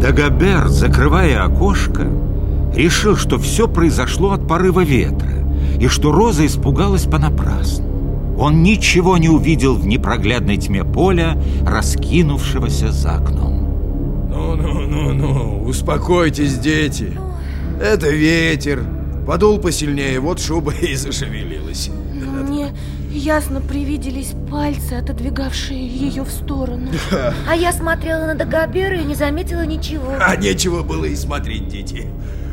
Дагобер, закрывая окошко, решил, что все произошло от порыва ветра и что Роза испугалась понапрасну. Он ничего не увидел в непроглядной тьме поля, раскинувшегося за окном. Ну-ну-ну-ну, успокойтесь, дети. Это ветер. Подул посильнее, вот шуба и зашевелилась. Ясно привиделись пальцы, отодвигавшие ее в сторону. А я смотрела на Дагобера и не заметила ничего. А нечего было и смотреть, дети.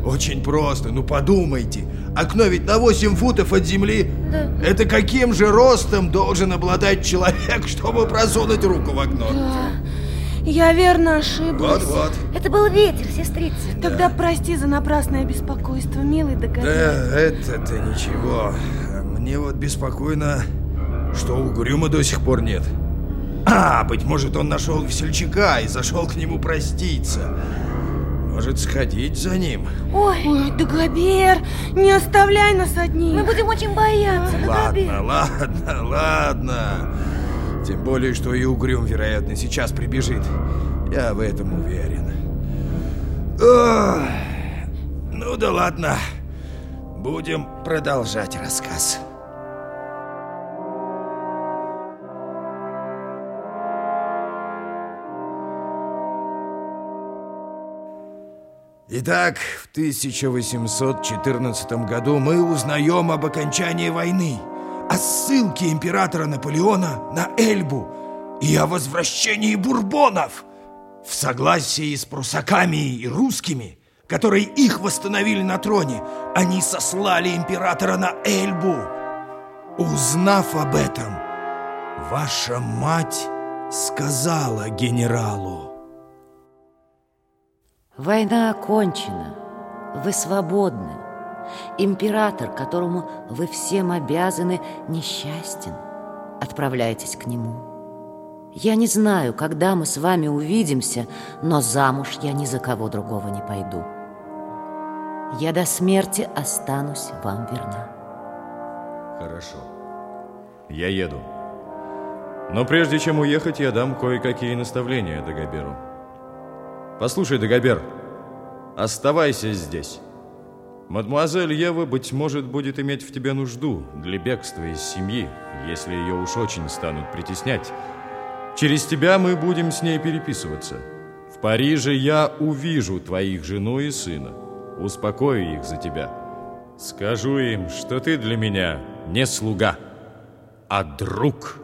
Очень просто, ну подумайте. Окно ведь на 8 футов от земли. Да. Это каким же ростом должен обладать человек, чтобы просунуть руку в окно? Да, я верно ошиблась. Вот-вот. Это был ветер, сестрица. Тогда прости за напрасное беспокойство, милый Да, Дагобер. это-то ничего. Мне вот беспокойно, что угрюма до сих пор нет. А, быть может, он нашел весельчака и зашел к нему проститься. Может, сходить за ним? Ой, Ой, Дагобер, не оставляй нас одних. мы будем очень бояться, Дагобер. Ладно, ладно, ладно. Тем более, что и Угрюм, вероятно, сейчас прибежит. Я в этом уверен. Ох, ну да ладно. Будем продолжать рассказ. Итак, в 1814 году мы узнаем об окончании войны, о ссылке императора Наполеона на Эльбу и о возвращении бурбонов. В согласии с прусаками и русскими, которые их восстановили на троне, они сослали императора на Эльбу. Узнав об этом, ваша мать сказала генералу. Война окончена. Вы свободны. Император, которому вы всем обязаны, несчастен. Отправляйтесь к нему. Я не знаю, когда мы с вами увидимся, но замуж я ни за кого другого не пойду. Я до смерти останусь вам верна. Хорошо. Я еду. Но прежде чем уехать, я дам кое-какие наставления Дагоберу. Послушай, Дагобер, оставайся здесь. Мадемуазель Ева, быть может, будет иметь в тебе нужду для бегства из семьи, если ее уж очень станут притеснять. Через тебя мы будем с ней переписываться. В Париже я увижу твоих жену и сына. Успокою их за тебя. Скажу им, что ты для меня не слуга, а друг.